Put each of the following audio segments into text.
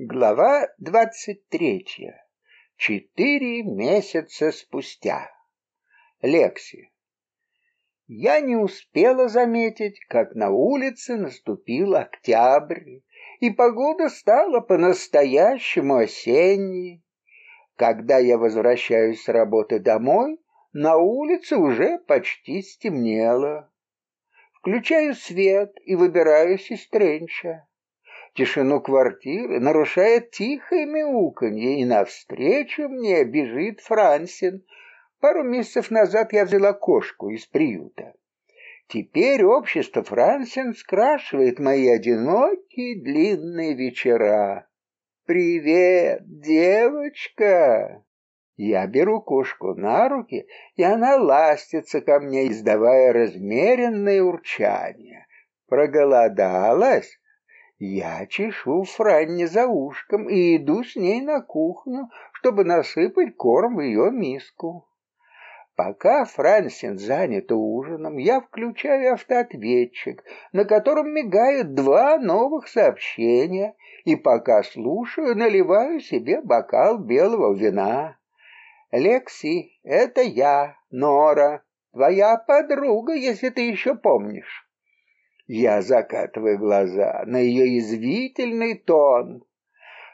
Глава двадцать третья. Четыре месяца спустя. Лекси. Я не успела заметить, как на улице наступил октябрь, и погода стала по-настоящему осенней. Когда я возвращаюсь с работы домой, на улице уже почти стемнело. Включаю свет и выбираюсь из тренча. Тишину квартиры нарушает тихое мяуканье, и навстречу мне бежит Франсин. Пару месяцев назад я взяла кошку из приюта. Теперь общество Франсин скрашивает мои одинокие длинные вечера. «Привет, девочка!» Я беру кошку на руки, и она ластится ко мне, издавая размеренное урчание. Проголодалась? Я чешу Франни за ушком и иду с ней на кухню, чтобы насыпать корм в ее миску. Пока Франсин занят ужином, я включаю автоответчик, на котором мигают два новых сообщения, и пока слушаю, наливаю себе бокал белого вина. «Лекси, это я, Нора, твоя подруга, если ты еще помнишь». Я закатываю глаза на ее извительный тон.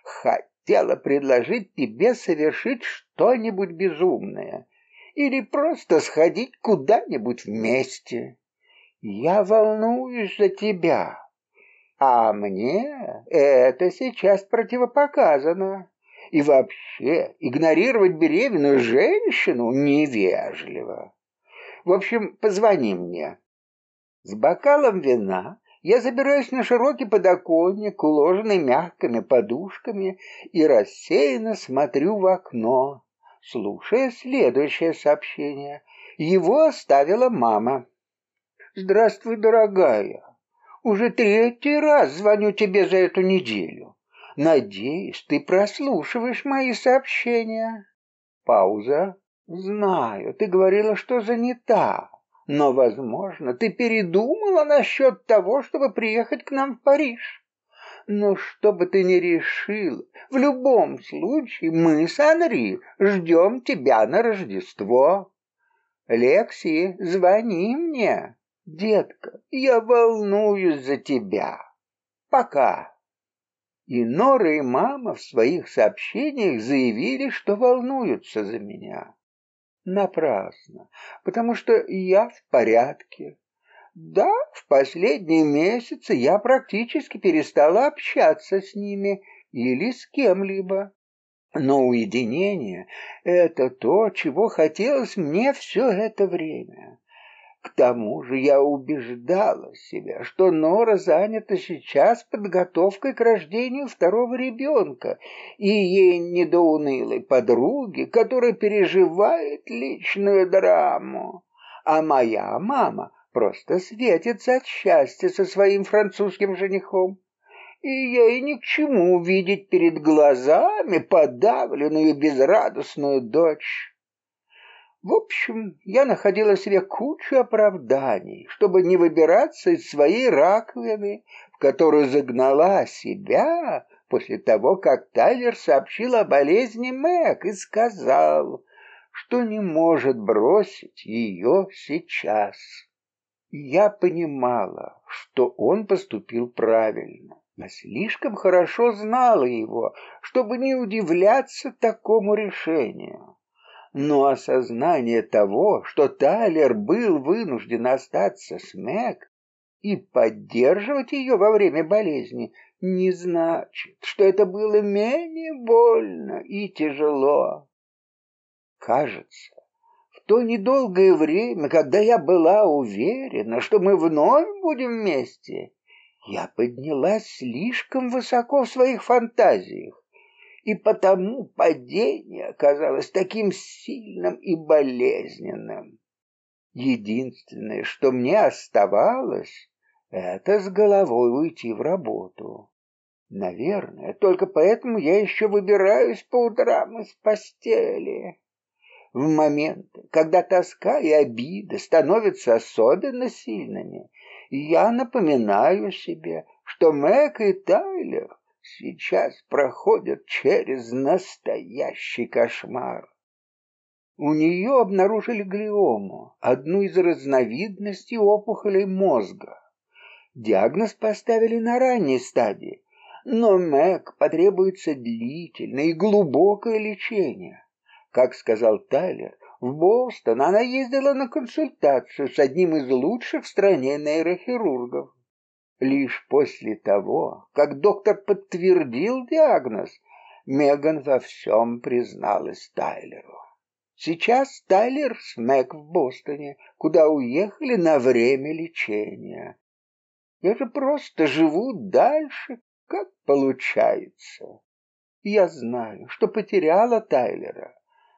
Хотела предложить тебе совершить что-нибудь безумное или просто сходить куда-нибудь вместе. Я волнуюсь за тебя, а мне это сейчас противопоказано. И вообще игнорировать беременную женщину невежливо. В общем, позвони мне. С бокалом вина я забираюсь на широкий подоконник, уложенный мягкими подушками, и рассеянно смотрю в окно, слушая следующее сообщение. Его оставила мама. «Здравствуй, дорогая. Уже третий раз звоню тебе за эту неделю. Надеюсь, ты прослушиваешь мои сообщения». Пауза. «Знаю, ты говорила, что занята. Но, возможно, ты передумала насчет того, чтобы приехать к нам в Париж. Но что бы ты ни решил, в любом случае мы с Анри ждем тебя на Рождество. Лекси, звони мне. Детка, я волнуюсь за тебя. Пока. И Нора и мама в своих сообщениях заявили, что волнуются за меня. Напрасно, потому что я в порядке. Да, в последние месяцы я практически перестала общаться с ними или с кем-либо. Но уединение — это то, чего хотелось мне все это время. К тому же я убеждала себя, что Нора занята сейчас подготовкой к рождению второго ребенка, и ей не подруги, которая переживает личную драму. А моя мама просто светится от счастья со своим французским женихом. И ей ни к чему видеть перед глазами подавленную безрадостную дочь. В общем, я находила себе кучу оправданий, чтобы не выбираться из своей раковины, в которую загнала себя после того, как Тайлер сообщил о болезни Мэг и сказал, что не может бросить ее сейчас. Я понимала, что он поступил правильно. Я слишком хорошо знала его, чтобы не удивляться такому решению но осознание того, что Тайлер был вынужден остаться с Мэг и поддерживать ее во время болезни, не значит, что это было менее больно и тяжело. Кажется, в то недолгое время, когда я была уверена, что мы вновь будем вместе, я поднялась слишком высоко в своих фантазиях и потому падение оказалось таким сильным и болезненным. Единственное, что мне оставалось, это с головой уйти в работу. Наверное, только поэтому я еще выбираюсь по утрам из постели. В моменты, когда тоска и обида становятся особенно сильными, я напоминаю себе, что Мэг и Тайлер сейчас проходят через настоящий кошмар. У нее обнаружили глиому, одну из разновидностей опухолей мозга. Диагноз поставили на ранней стадии, но Мэг потребуется длительное и глубокое лечение. Как сказал Тайлер, в Бостон она ездила на консультацию с одним из лучших в стране нейрохирургов. Лишь после того, как доктор подтвердил диагноз, Меган во всем призналась Тайлеру. Сейчас Тайлер с Мэг в Бостоне, куда уехали на время лечения. Я же просто живу дальше, как получается. Я знаю, что потеряла Тайлера.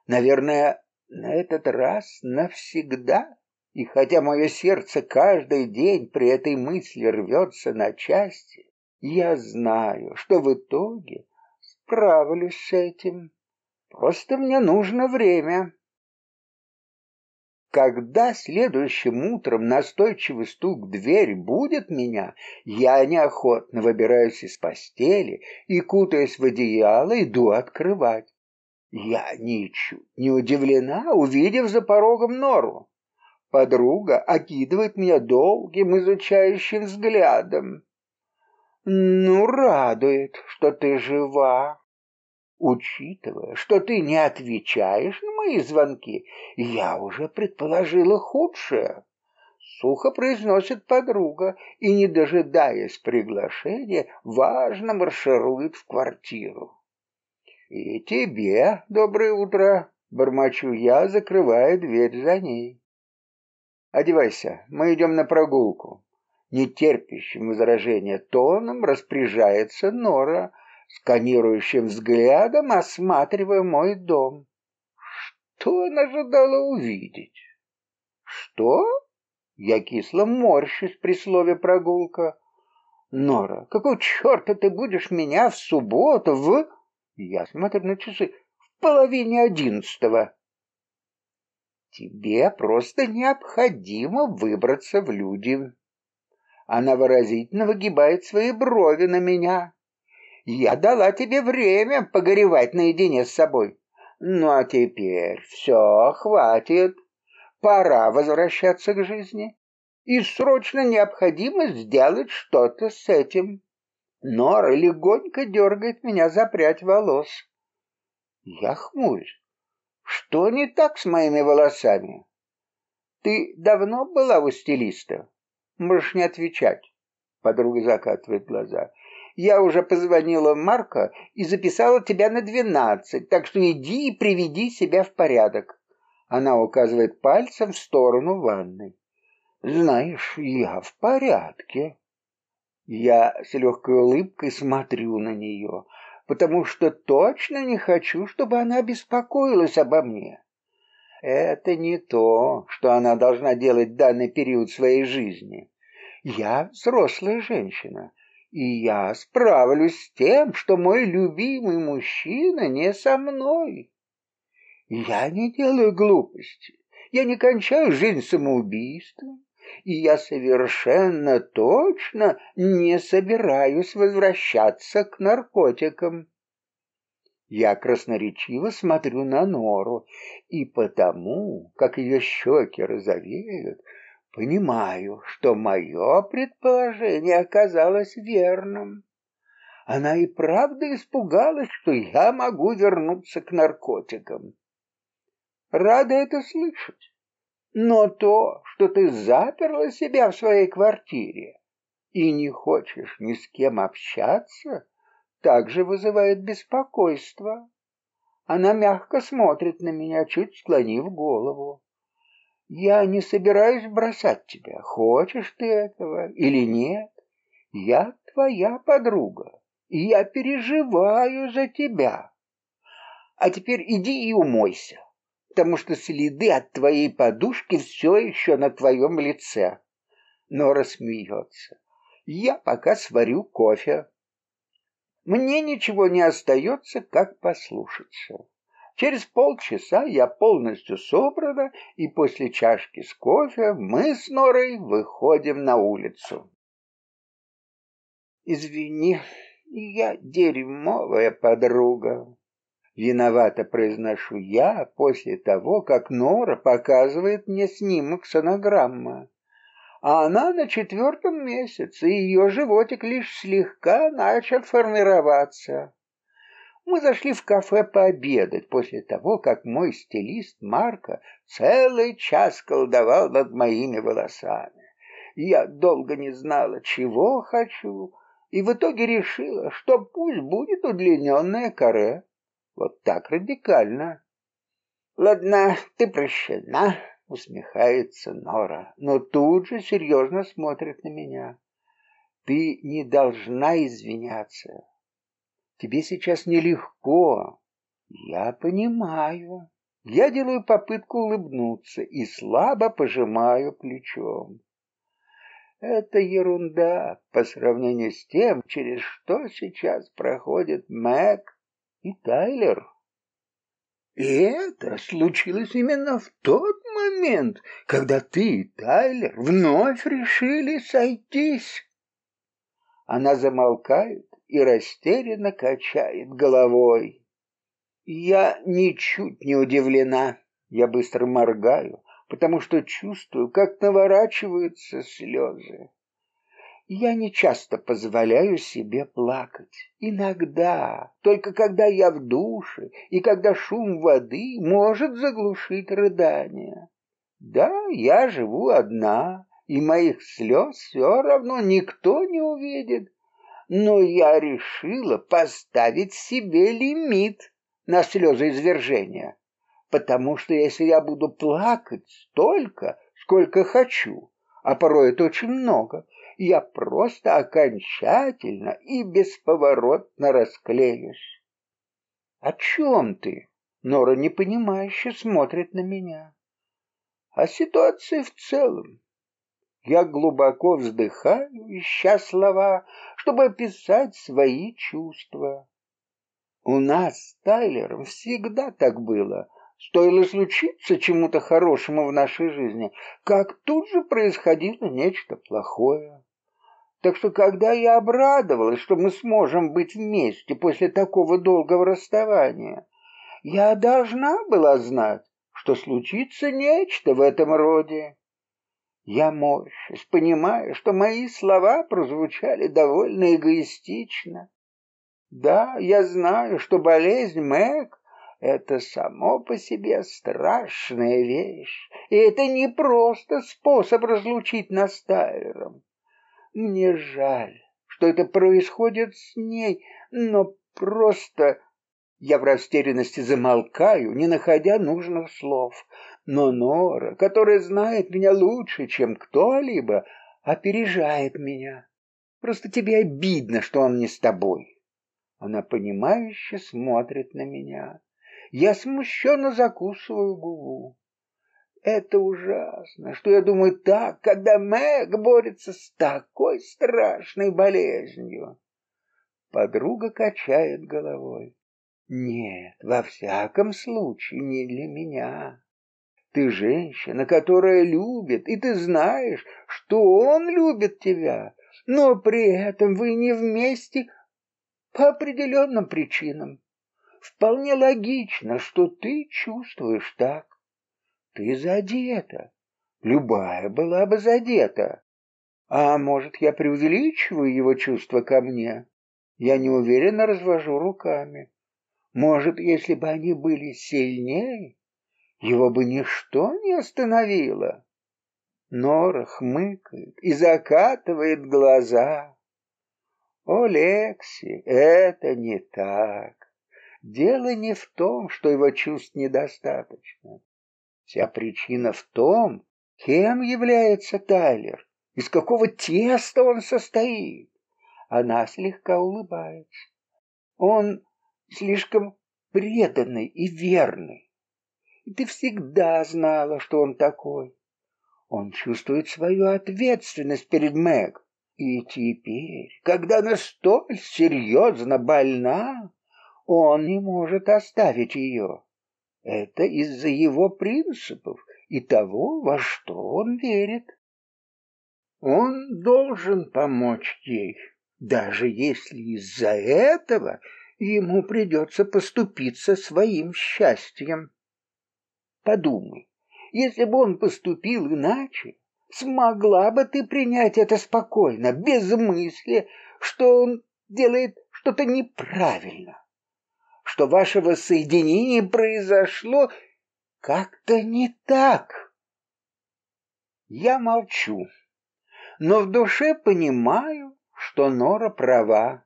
Наверное, на этот раз навсегда. И хотя мое сердце каждый день при этой мысли рвется на части, я знаю, что в итоге справлюсь с этим. Просто мне нужно время. Когда следующим утром настойчивый стук в дверь будет меня, я неохотно выбираюсь из постели и, кутаясь в одеяло, иду открывать. Я ничуть не удивлена, увидев за порогом нору. Подруга окидывает меня долгим изучающим взглядом. «Ну, радует, что ты жива. Учитывая, что ты не отвечаешь на мои звонки, я уже предположила худшее. Сухо произносит подруга и, не дожидаясь приглашения, важно марширует в квартиру. И тебе доброе утро, бормочу я, закрывая дверь за ней. Одевайся, мы идем на прогулку. Нетерпящим возражения тоном распоряжается Нора, сканирующим взглядом осматривая мой дом. Что она ожидала увидеть? Что? Я кисло морщусь при слове прогулка. Нора, какого черта ты будешь меня в субботу в... Я смотрю на часы. В половине одиннадцатого. Тебе просто необходимо выбраться в люди. Она выразительно выгибает свои брови на меня. Я дала тебе время погоревать наедине с собой. Ну а теперь все, хватит. Пора возвращаться к жизни. И срочно необходимо сделать что-то с этим. Нора легонько дергает меня за прядь волос. Я хмурюсь. Что не так с моими волосами? Ты давно была у стилиста? Можешь не отвечать. Подруга закатывает глаза. Я уже позвонила Марко и записала тебя на двенадцать, так что иди и приведи себя в порядок. Она указывает пальцем в сторону ванной. Знаешь, я в порядке. Я с легкой улыбкой смотрю на нее, потому что точно не хочу, чтобы она беспокоилась обо мне. Это не то, что она должна делать в данный период своей жизни. Я взрослая женщина, и я справлюсь с тем, что мой любимый мужчина не со мной. Я не делаю глупости, я не кончаю жизнь самоубийством, и я совершенно точно не собираюсь возвращаться к наркотикам. Я красноречиво смотрю на Нору, и потому, как ее щеки розовеют, Понимаю, что мое предположение оказалось верным. Она и правда испугалась, что я могу вернуться к наркотикам. Рада это слышать. Но то, что ты заперла себя в своей квартире и не хочешь ни с кем общаться, также вызывает беспокойство. Она мягко смотрит на меня, чуть склонив голову. Я не собираюсь бросать тебя, хочешь ты этого или нет. Я твоя подруга, и я переживаю за тебя. А теперь иди и умойся, потому что следы от твоей подушки все еще на твоем лице. Нора смеется. Я пока сварю кофе. Мне ничего не остается, как послушаться. Через полчаса я полностью собрана, и после чашки с кофе мы с Норой выходим на улицу. Извини, Я дерьмовая подруга. Виновато произношу я после того, как Нора показывает мне снимок сонограммы. А она на четвертом месяце, и ее животик лишь слегка начал формироваться. Мы зашли в кафе пообедать после того, как мой стилист Марко целый час колдовал над моими волосами. Я долго не знала, чего хочу, и в итоге решила, что пусть будет удлиненное каре. Вот так радикально. Ладно, ты прощена, усмехается Нора, но тут же серьезно смотрит на меня. Ты не должна извиняться. Тебе сейчас нелегко. Я понимаю. Я делаю попытку улыбнуться и слабо пожимаю плечом. Это ерунда по сравнению с тем, через что сейчас проходит Мэг и Тайлер. И это случилось именно в тот момент, когда ты и Тайлер вновь решили сойтись. Она замолкает и растерянно качает головой. Я ничуть не удивлена. Я быстро моргаю, потому что чувствую, как наворачиваются слезы. Я не часто позволяю себе плакать. Иногда, только когда я в душе и когда шум воды может заглушить рыдание. Да, я живу одна, и моих слез все равно никто не увидит. Но я решила поставить себе лимит на слезы извержения потому что если я буду плакать столько, сколько хочу, а порой это очень много, я просто окончательно и бесповоротно расклеюсь. О чем ты? Нора непонимающе смотрит на меня. О ситуации в целом. Я глубоко вздыхаю, ища слова, чтобы описать свои чувства. У нас с Тайлером всегда так было. Стоило случиться чему-то хорошему в нашей жизни, как тут же происходило нечто плохое. Так что, когда я обрадовалась, что мы сможем быть вместе после такого долгого расставания, я должна была знать, что случится нечто в этом роде. Я морщусь, понимая, что мои слова прозвучали довольно эгоистично. Да, я знаю, что болезнь Мэг это само по себе страшная вещь, и это не просто способ разлучить нас с Тайлером. Мне жаль, что это происходит с ней, но просто я в растерянности замолкаю, не находя нужных слов. Но Нора, которая знает меня лучше, чем кто-либо, опережает меня. Просто тебе обидно, что он не с тобой. Она понимающе смотрит на меня. Я смущенно закусываю губу. Это ужасно, что я думаю так, когда Мэг борется с такой страшной болезнью. Подруга качает головой. Нет, во всяком случае, не для меня. Ты женщина, которая любит, и ты знаешь, что он любит тебя, но при этом вы не вместе по определенным причинам. Вполне логично, что ты чувствуешь так. Ты задета. Любая была бы задета. А может, я преувеличиваю его чувства ко мне? Я неуверенно развожу руками. Может, если бы они были сильнее, его бы ничто не остановило. Нора хмыкает и закатывает глаза. О, Лекси, это не так. Дело не в том, что его чувств недостаточно. Вся причина в том, кем является Тайлер, из какого теста он состоит. Она слегка улыбается. Он слишком преданный и верный. И ты всегда знала, что он такой. Он чувствует свою ответственность перед Мэг. И теперь, когда она столь серьезно больна, он не может оставить ее. Это из-за его принципов и того, во что он верит. Он должен помочь ей, даже если из-за этого ему придется поступиться своим счастьем. Подумай, если бы он поступил иначе, смогла бы ты принять это спокойно, без мысли, что он делает что-то неправильно, что ваше воссоединение произошло как-то не так. Я молчу, но в душе понимаю, что Нора права.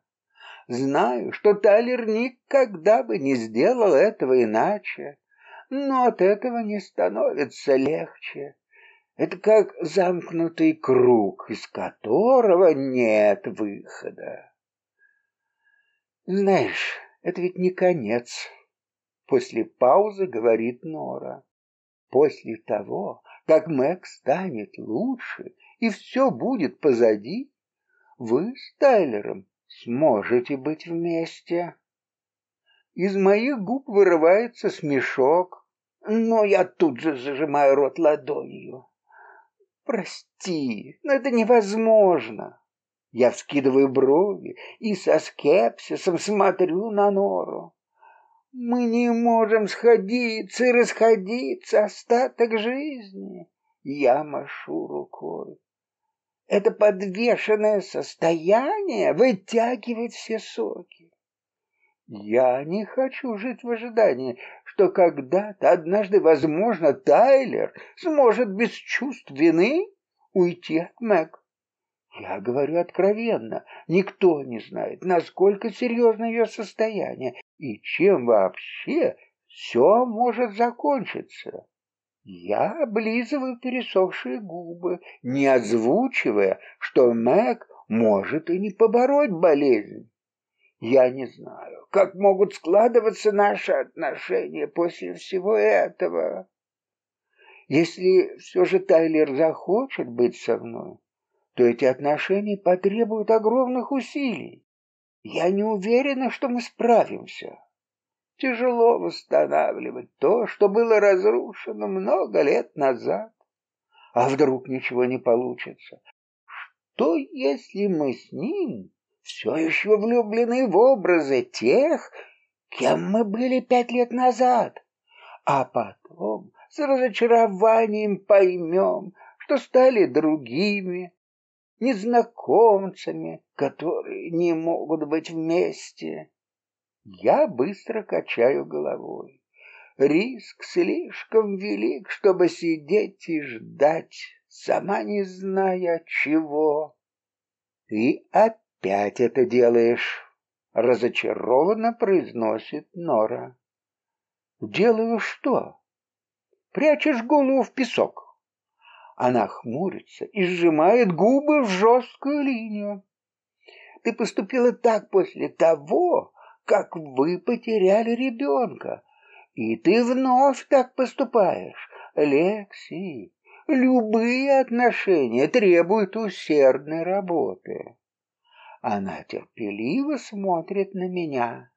Знаю, что Тайлер никогда бы не сделал этого иначе, но от этого не становится легче. Это как замкнутый круг, из которого нет выхода. Знаешь, это ведь не конец. После паузы говорит Нора. После того, как Мэг станет лучше и все будет позади, вы с Тайлером сможете быть вместе. Из моих губ вырывается смешок, но я тут же зажимаю рот ладонью. Прости, но это невозможно. Я вскидываю брови и со скепсисом смотрю на Нору. Мы не можем сходиться и расходиться остаток жизни. Я машу рукой. Это подвешенное состояние вытягивает все соки. Я не хочу жить в ожидании, что когда-то, однажды, возможно, Тайлер сможет без чувств вины уйти от Мэг. Я говорю откровенно, никто не знает, насколько серьезно ее состояние и чем вообще все может закончиться. Я облизываю пересохшие губы, не озвучивая, что Мэг может и не побороть болезнь. Я не знаю, как могут складываться наши отношения после всего этого. Если все же Тайлер захочет быть со мной, то эти отношения потребуют огромных усилий. Я не уверена, что мы справимся. Тяжело восстанавливать то, что было разрушено много лет назад. А вдруг ничего не получится? Что, если мы с ним все еще влюблены в образы тех, кем мы были пять лет назад. А потом с разочарованием поймем, что стали другими, незнакомцами, которые не могут быть вместе. Я быстро качаю головой. Риск слишком велик, чтобы сидеть и ждать, сама не зная чего. Опять опять это делаешь?» — разочарованно произносит Нора. «Делаю что?» «Прячешь голову в песок». Она хмурится и сжимает губы в жесткую линию. «Ты поступила так после того, как вы потеряли ребенка, и ты вновь так поступаешь, Лекси. Любые отношения требуют усердной работы. Она терпеливо смотрит на меня.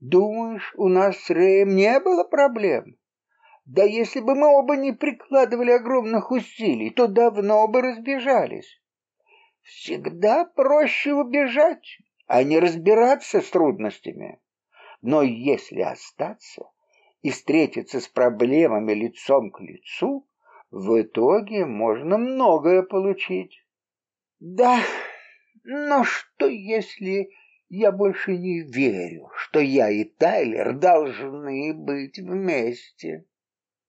Думаешь, у нас с Рэем не было проблем? Да если бы мы оба не прикладывали огромных усилий, то давно бы разбежались. Всегда проще убежать, а не разбираться с трудностями. Но если остаться и встретиться с проблемами лицом к лицу, в итоге можно многое получить. Да, но что если я больше не верю, что я и Тайлер должны быть вместе?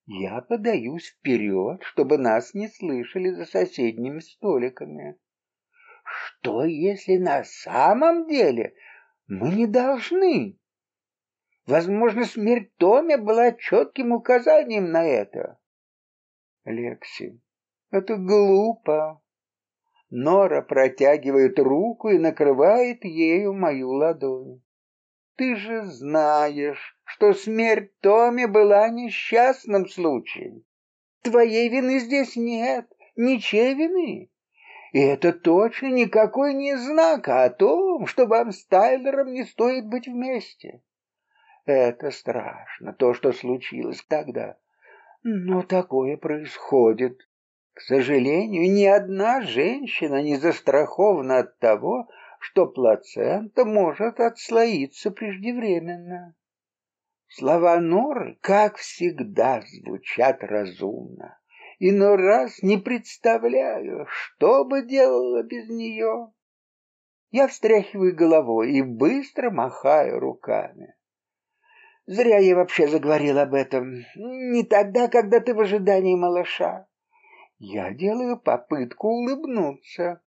Я подаюсь вперед, чтобы нас не слышали за соседними столиками. Что если на самом деле мы не должны? Возможно, смерть Томи была четким указанием на это. Лекси, это глупо. Нора протягивает руку и накрывает ею мою ладонь. Ты же знаешь, что смерть Томи была несчастным случаем. Твоей вины здесь нет, ничьей вины. И это точно никакой не знак о том, что вам с Тайлером не стоит быть вместе. Это страшно, то, что случилось тогда. Но такое происходит. К сожалению, ни одна женщина не застрахована от того, что плацента может отслоиться преждевременно. Слова Норы, как всегда, звучат разумно. Иной раз не представляю, что бы делала без нее. Я встряхиваю головой и быстро махаю руками. Зря я вообще заговорил об этом. Не тогда, когда ты в ожидании малыша. Я делаю попытку улыбнуться.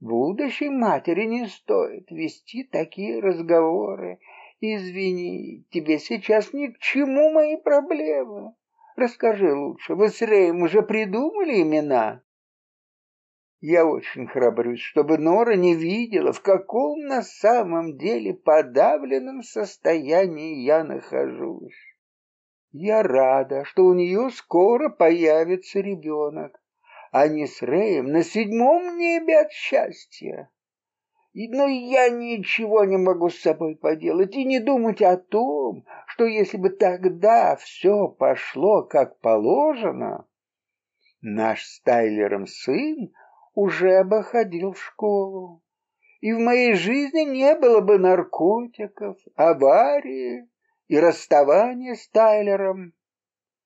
Будущей матери не стоит вести такие разговоры. Извини, тебе сейчас ни к чему мои проблемы. Расскажи лучше, вы с Рэем уже придумали имена? Я очень храбрюсь, чтобы Нора не видела, в каком на самом деле подавленном состоянии я нахожусь. Я рада, что у нее скоро появится ребенок. Они с Рэем на седьмом небе от счастья. Но я ничего не могу с собой поделать и не думать о том, что если бы тогда все пошло как положено, наш с Тайлером сын уже бы ходил в школу, и в моей жизни не было бы наркотиков, аварии и расставания с Тайлером.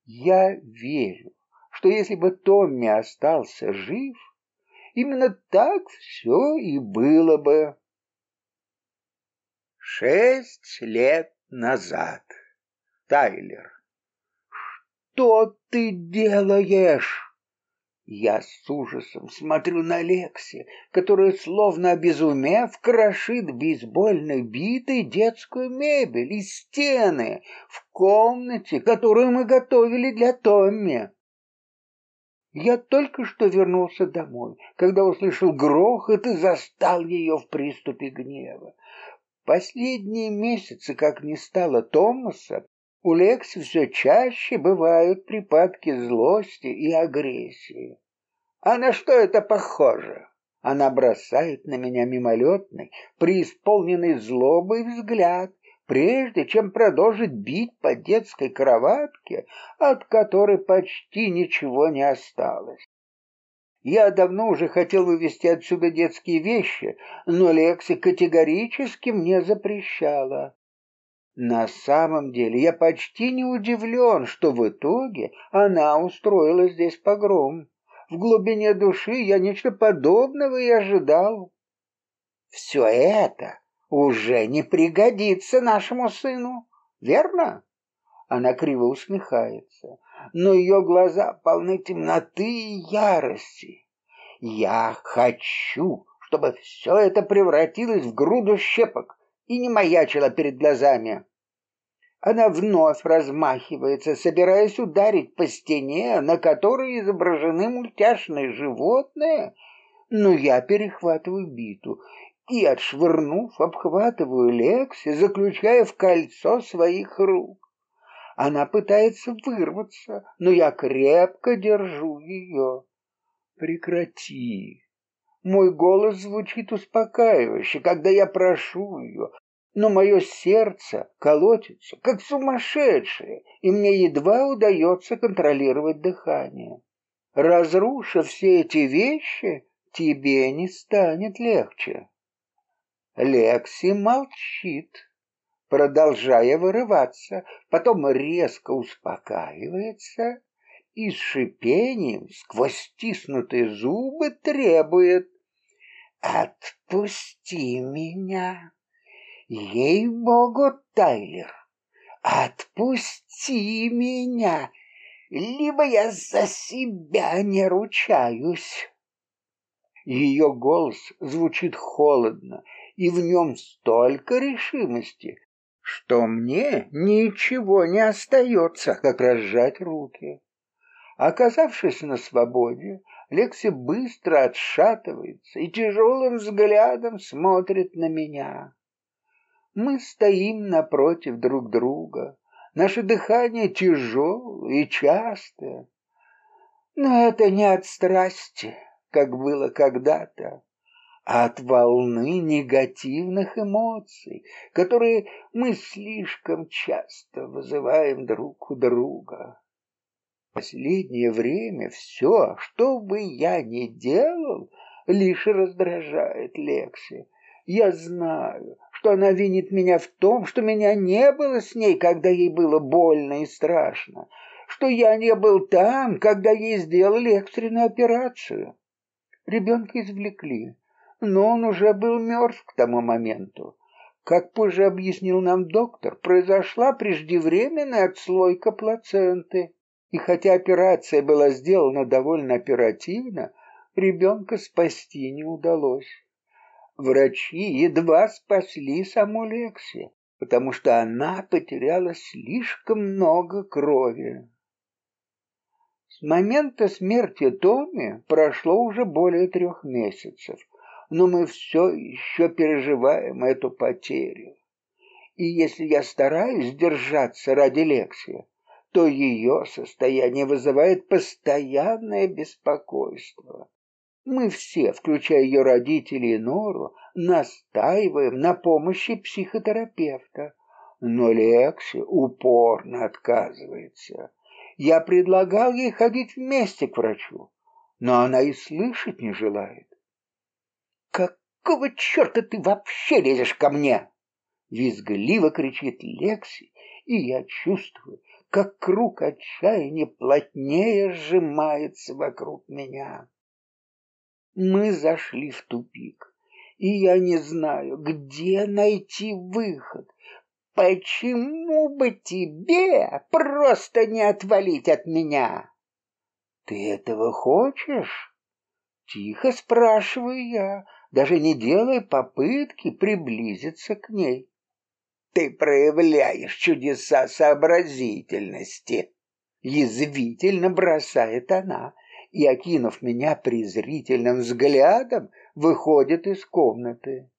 Я верю, что если бы Томми остался жив, именно так все и было бы. Шесть лет назад. Тайлер. Что ты делаешь? Я с ужасом смотрю на Лекси, которая, словно обезумев, крошит бейсбольной битой детскую мебель и стены в комнате, которую мы готовили для Томми. Я только что вернулся домой, когда услышал грохот и застал ее в приступе гнева. Последние месяцы, как не стало Томаса, у Лекси все чаще бывают припадки злости и агрессии. А на что это похоже? Она бросает на меня мимолетный, преисполненный злобой взгляд, прежде чем продолжить бить по детской кроватке, от которой почти ничего не осталось. Я давно уже хотел вывести отсюда детские вещи, но Лекси категорически мне запрещала. На самом деле я почти не удивлен, что в итоге она устроила здесь погром. В глубине души я нечто подобного и ожидал. Все это уже не пригодится нашему сыну, верно? Она криво усмехается, но ее глаза полны темноты и ярости. Я хочу, чтобы все это превратилось в груду щепок и не маячило перед глазами. Она вновь размахивается, собираясь ударить по стене, на которой изображены мультяшные животные, но я перехватываю биту и, отшвырнув, обхватываю Лекси, заключая в кольцо своих рук. Она пытается вырваться, но я крепко держу ее. Прекрати. Мой голос звучит успокаивающе, когда я прошу ее, но мое сердце колотится, как сумасшедшее, и мне едва удается контролировать дыхание. Разрушив все эти вещи, тебе не станет легче. Лекси молчит, продолжая вырываться, потом резко успокаивается и с шипением сквозь стиснутые зубы требует «Отпусти меня!» Ей-богу, Тайлер, отпусти меня, либо я за себя не ручаюсь. Ее голос звучит холодно, и в нем столько решимости, что мне ничего не остается, как разжать руки. Оказавшись на свободе, Лекси быстро отшатывается и тяжелым взглядом смотрит на меня. Мы стоим напротив друг друга. Наше дыхание тяжелое и частое. Но это не от страсти, как было когда-то, а от волны негативных эмоций, которые мы слишком часто вызываем друг у друга. Последнее время все, что бы я ни делал, лишь раздражает Лекси. Я знаю, что она винит меня в том, что меня не было с ней, когда ей было больно и страшно, что я не был там, когда ей сделали экстренную операцию. Ребенка извлекли, но он уже был мертв к тому моменту. Как позже объяснил нам доктор, произошла преждевременная отслойка плаценты. И хотя операция была сделана довольно оперативно, ребенка спасти не удалось. Врачи едва спасли саму Лекси, потому что она потеряла слишком много крови. С момента смерти Томи прошло уже более трех месяцев, но мы все еще переживаем эту потерю. И если я стараюсь держаться ради Лекси, то ее состояние вызывает постоянное беспокойство. Мы все, включая ее родителей и Нору, настаиваем на помощи психотерапевта. Но Лекси упорно отказывается. Я предлагал ей ходить вместе к врачу, но она и слышать не желает. «Какого черта ты вообще лезешь ко мне?» Визгливо кричит Лекси, и я чувствую, как круг отчаяния плотнее сжимается вокруг меня. Мы зашли в тупик, и я не знаю, где найти выход. Почему бы тебе просто не отвалить от меня? Ты этого хочешь? Тихо спрашиваю я, даже не делая попытки приблизиться к ней. Ты проявляешь чудеса сообразительности. Язвительно бросает она и, окинув меня презрительным взглядом, выходит из комнаты.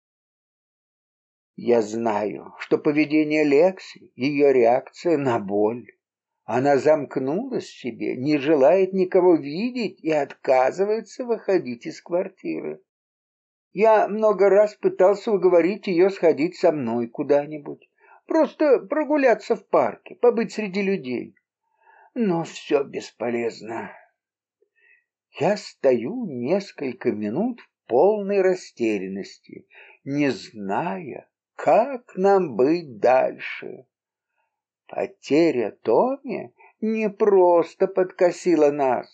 Я знаю, что поведение Лекси — ее реакция на боль. Она замкнулась в себе, не желает никого видеть и отказывается выходить из квартиры. Я много раз пытался уговорить ее сходить со мной куда-нибудь, просто прогуляться в парке, побыть среди людей. Но все бесполезно. Я стою несколько минут в полной растерянности, не зная, как нам быть дальше. Потеря Томи не просто подкосила нас.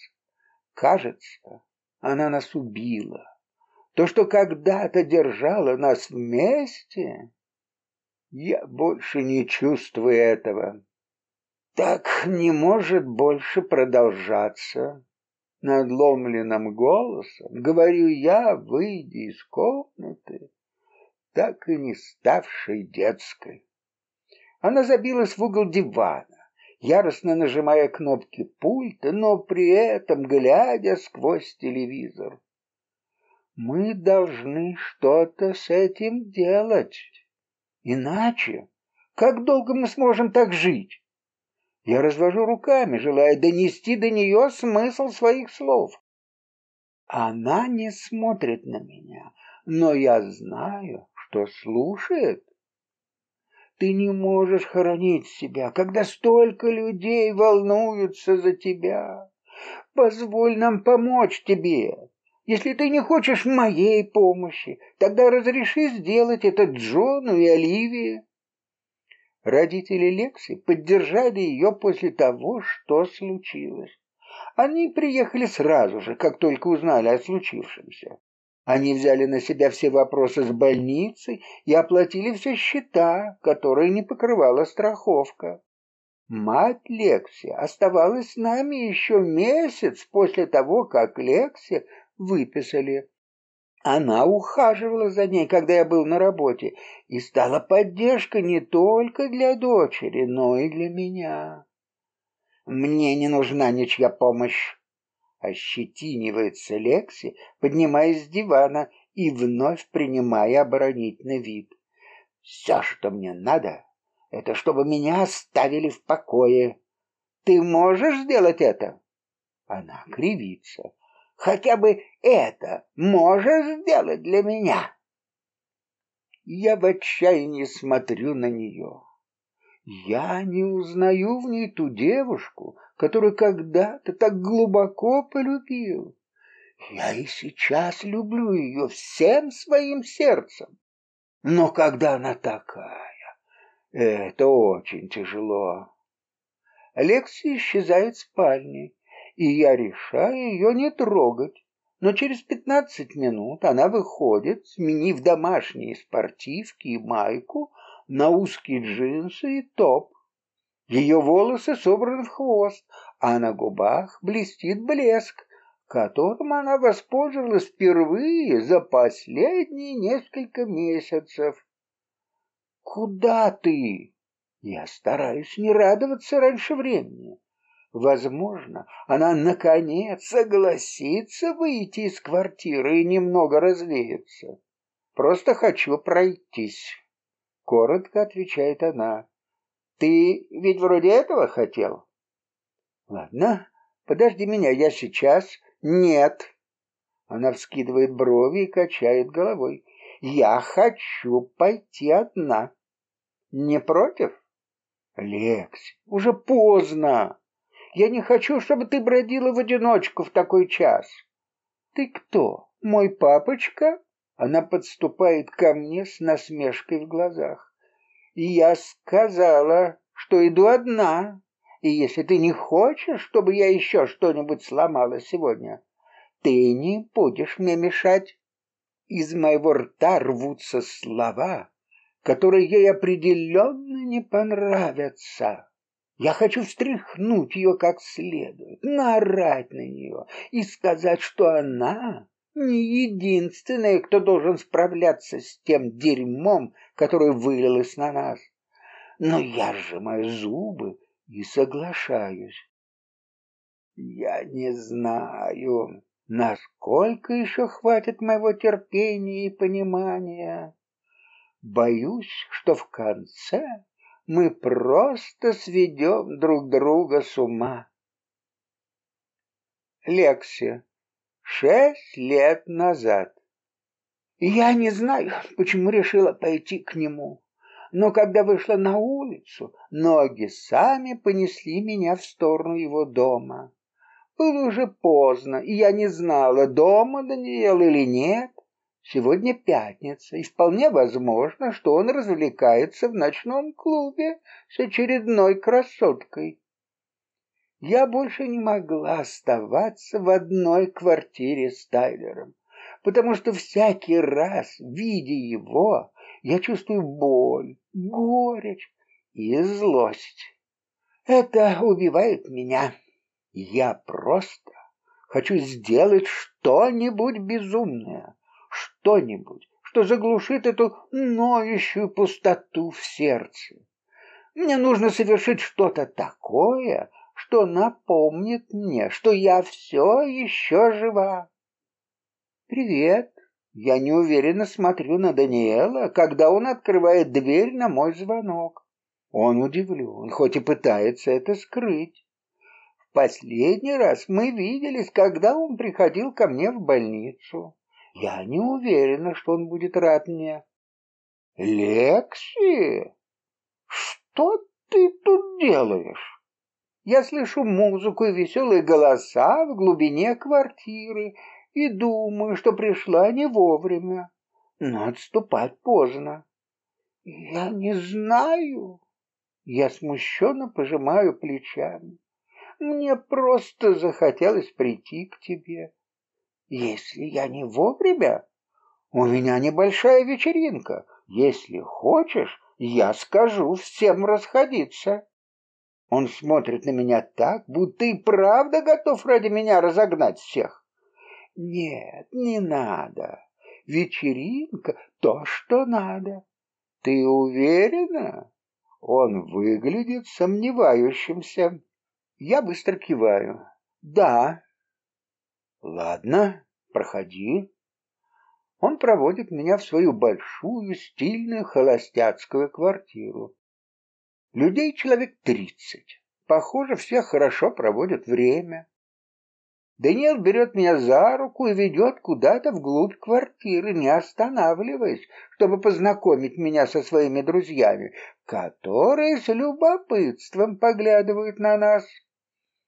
Кажется, она нас убила. То, что когда-то держало нас вместе, я больше не чувствую этого. Так не может больше продолжаться. Надломленным голосом говорю я, выйдя из комнаты, так и не ставшей детской. Она забилась в угол дивана, яростно нажимая кнопки пульта, но при этом глядя сквозь телевизор. Мы должны что-то с этим делать. Иначе как долго мы сможем так жить? Я развожу руками, желая донести до нее смысл своих слов. Она не смотрит на меня, но я знаю, что слушает. Ты не можешь хоронить себя, когда столько людей волнуются за тебя. Позволь нам помочь тебе. Если ты не хочешь моей помощи, тогда разреши сделать это Джону и Оливии. Родители Лекси поддержали ее после того, что случилось. Они приехали сразу же, как только узнали о случившемся. Они взяли на себя все вопросы с больницей и оплатили все счета, которые не покрывала страховка. Мать Лекси оставалась с нами еще месяц после того, как Лекси выписали. Она ухаживала за ней, когда я был на работе, и стала поддержкой не только для дочери, но и для меня. Мне не нужна ничья помощь. Ощетинивается Лекси, поднимаясь с дивана и вновь принимая оборонительный вид. Все, что мне надо, это чтобы меня оставили в покое. Ты можешь сделать это? Она кривится хотя бы это можешь сделать для меня?» Я в отчаянии смотрю на нее. Я не узнаю в ней ту девушку, которую когда-то так глубоко полюбил. Я и сейчас люблю ее всем своим сердцем. Но когда она такая, это очень тяжело. Лекси исчезает в спальне, и я решаю ее не трогать. Но через пятнадцать минут она выходит, сменив домашние спортивки и майку на узкие джинсы и топ. Ее волосы собраны в хвост, а на губах блестит блеск, которым она воспользовалась впервые за последние несколько месяцев. «Куда ты?» Я стараюсь не радоваться раньше времени. Возможно, она наконец согласится выйти из квартиры и немного развеяться. Просто хочу пройтись. Коротко отвечает она. Ты ведь вроде этого хотел? Ладно, подожди меня, я сейчас. Нет. Она вскидывает брови и качает головой. Я хочу пойти одна. Не против? Лекс, уже поздно. Я не хочу, чтобы ты бродила в одиночку в такой час. Ты кто? Мой папочка? Она подступает ко мне с насмешкой в глазах. И я сказала, что иду одна. И если ты не хочешь, чтобы я еще что-нибудь сломала сегодня, ты не будешь мне мешать. Из моего рта рвутся слова, которые ей определенно не понравятся. Я хочу встряхнуть ее как следует, наорать на нее и сказать, что она не единственная, кто должен справляться с тем дерьмом, которое вылилось на нас. Но я сжимаю зубы и соглашаюсь. Я не знаю, насколько еще хватит моего терпения и понимания. Боюсь, что в конце мы просто сведем друг друга с ума. Лекси. Шесть лет назад. Я не знаю, почему решила пойти к нему, но когда вышла на улицу, ноги сами понесли меня в сторону его дома. Было уже поздно, и я не знала, дома Даниэл или нет. Сегодня пятница, и вполне возможно, что он развлекается в ночном клубе с очередной красоткой. Я больше не могла оставаться в одной квартире с Тайлером, потому что всякий раз, видя его, я чувствую боль, горечь и злость. Это убивает меня. Я просто хочу сделать что-нибудь безумное, что-нибудь, что заглушит эту ноющую пустоту в сердце. Мне нужно совершить что-то такое, что напомнит мне, что я все еще жива. Привет. Я неуверенно смотрю на Даниэла, когда он открывает дверь на мой звонок. Он удивлен, хоть и пытается это скрыть. В последний раз мы виделись, когда он приходил ко мне в больницу. Я не уверена, что он будет рад мне. Лекси, что ты тут делаешь? Я слышу музыку и веселые голоса в глубине квартиры и думаю, что пришла не вовремя, но отступать поздно. Я не знаю. Я смущенно пожимаю плечами. Мне просто захотелось прийти к тебе. Если я не вовремя, у меня небольшая вечеринка. Если хочешь, я скажу всем расходиться. Он смотрит на меня так, будто и правда готов ради меня разогнать всех. Нет, не надо. Вечеринка — то, что надо. Ты уверена? Он выглядит сомневающимся. Я быстро киваю. Да, Ладно, проходи. Он проводит меня в свою большую, стильную холостяцкую квартиру. Людей человек тридцать. Похоже, все хорошо проводят время. Даниэл берет меня за руку и ведет куда-то вглубь квартиры, не останавливаясь, чтобы познакомить меня со своими друзьями, которые с любопытством поглядывают на нас.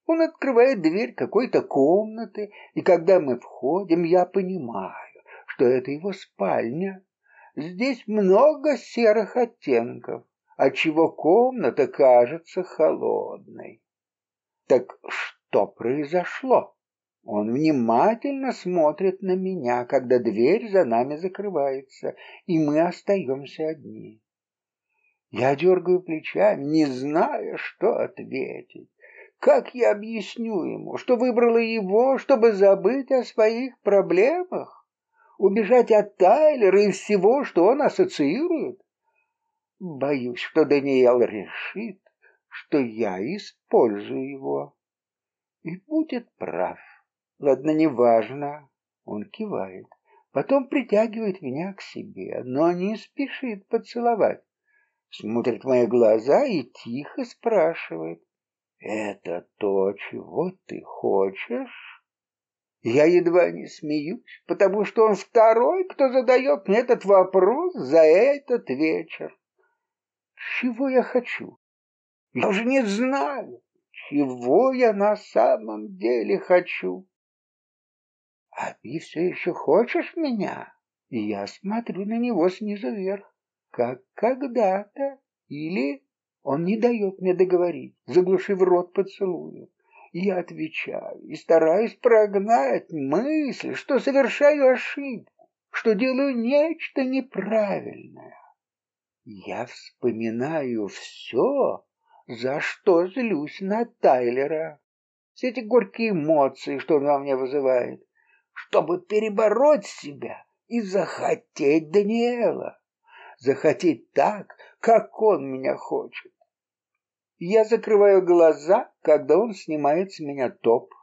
Он открывает дверь какой-то комнаты, и когда мы входим, я понимаю, что это его спальня. Здесь много серых оттенков, отчего комната кажется холодной. Так что произошло? Он внимательно смотрит на меня, когда дверь за нами закрывается, и мы остаемся одни. Я дергаю плечами, не зная, что ответить. Как я объясню ему, что выбрала его, чтобы забыть о своих проблемах? Убежать от Тайлера и всего, что он ассоциирует? Боюсь, что Даниэл решит, что я использую его. И будет прав. Ладно, неважно. Он кивает. Потом притягивает меня к себе, но не спешит поцеловать. Смотрит в мои глаза и тихо спрашивает. «Это то, чего ты хочешь?» Я едва не смеюсь, потому что он второй, кто задает мне этот вопрос за этот вечер. Чего я хочу? Я уже не знаю, чего я на самом деле хочу. А ты все еще хочешь меня? Я смотрю на него снизу вверх, как когда-то. Или он не дает мне договорить, заглушив рот поцелуем. Я отвечаю и стараюсь прогнать мысль, что совершаю ошибку, что делаю нечто неправильное. Я вспоминаю все, за что злюсь на Тайлера. Все эти горькие эмоции, что он во мне вызывает чтобы перебороть себя и захотеть Даниэла. Захотеть так, как он меня хочет. Я закрываю глаза, когда он снимает с меня топ,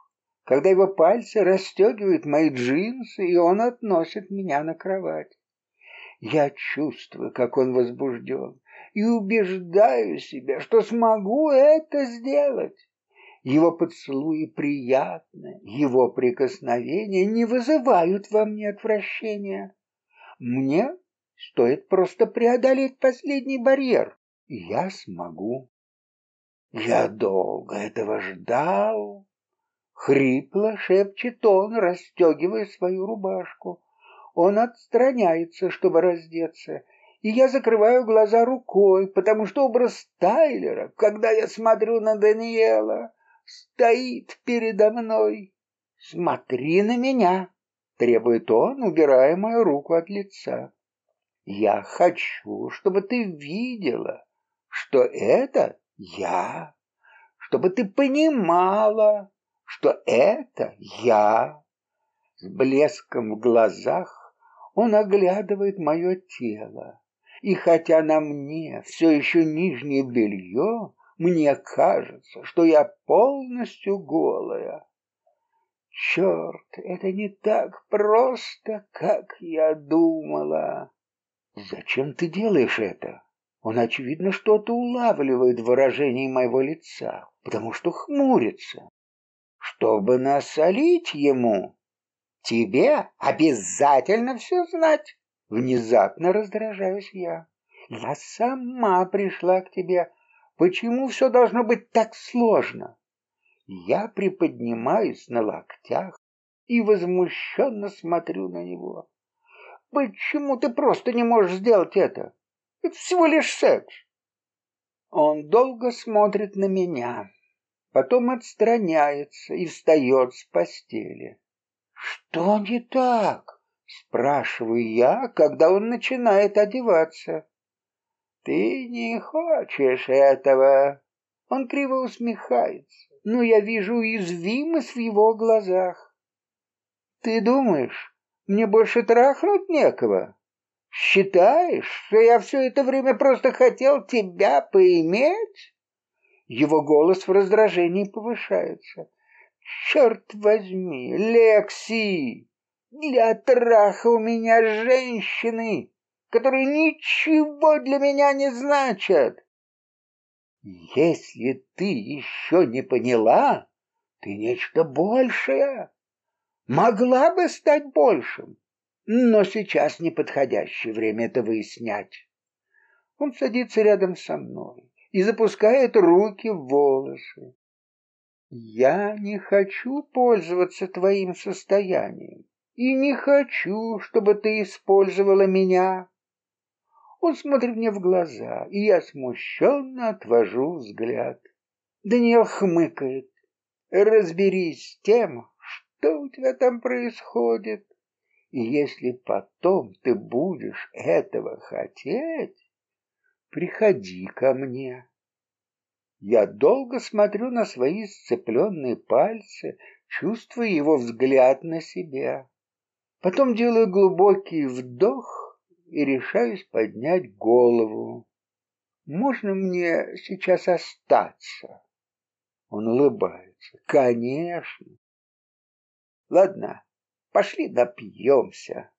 когда его пальцы расстегивают мои джинсы, и он относит меня на кровать. Я чувствую, как он возбужден, и убеждаю себя, что смогу это сделать. Его поцелуи приятны, его прикосновения не вызывают во мне отвращения. Мне стоит просто преодолеть последний барьер, и я смогу. Я долго этого ждал. Хрипло шепчет он, расстегивая свою рубашку. Он отстраняется, чтобы раздеться, и я закрываю глаза рукой, потому что образ Тайлера, когда я смотрю на Даниэла, стоит передо мной. Смотри на меня, требует он, убирая мою руку от лица. Я хочу, чтобы ты видела, что это я, чтобы ты понимала, что это я. С блеском в глазах он оглядывает мое тело, и хотя на мне все еще нижнее белье, мне кажется, что я полностью голая. Черт, это не так просто, как я думала. Зачем ты делаешь это? Он, очевидно, что-то улавливает в выражении моего лица, потому что хмурится. Чтобы насолить ему, тебе обязательно все знать. Внезапно раздражаюсь я. Я сама пришла к тебе, Почему все должно быть так сложно? Я приподнимаюсь на локтях и возмущенно смотрю на него. Почему ты просто не можешь сделать это? Это всего лишь секс. Он долго смотрит на меня, потом отстраняется и встает с постели. Что не так? Спрашиваю я, когда он начинает одеваться. Ты не хочешь этого. Он криво усмехается, но я вижу уязвимость в его глазах. Ты думаешь, мне больше трахнуть некого? Считаешь, что я все это время просто хотел тебя поиметь? Его голос в раздражении повышается. Черт возьми, Лекси, для траха у меня женщины которые ничего для меня не значат. Если ты еще не поняла, ты нечто большее. Могла бы стать большим, но сейчас неподходящее время это выяснять. Он садится рядом со мной и запускает руки в волосы. Я не хочу пользоваться твоим состоянием и не хочу, чтобы ты использовала меня. Он смотрит мне в глаза, и я смущенно отвожу взгляд. Даниэл хмыкает. Разберись с тем, что у тебя там происходит. И если потом ты будешь этого хотеть, приходи ко мне. Я долго смотрю на свои сцепленные пальцы, чувствуя его взгляд на себя. Потом делаю глубокий вдох и решаюсь поднять голову. Можно мне сейчас остаться? Он улыбается. Конечно. Ладно, пошли напьемся.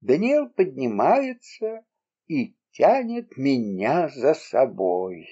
Даниэл поднимается и тянет меня за собой.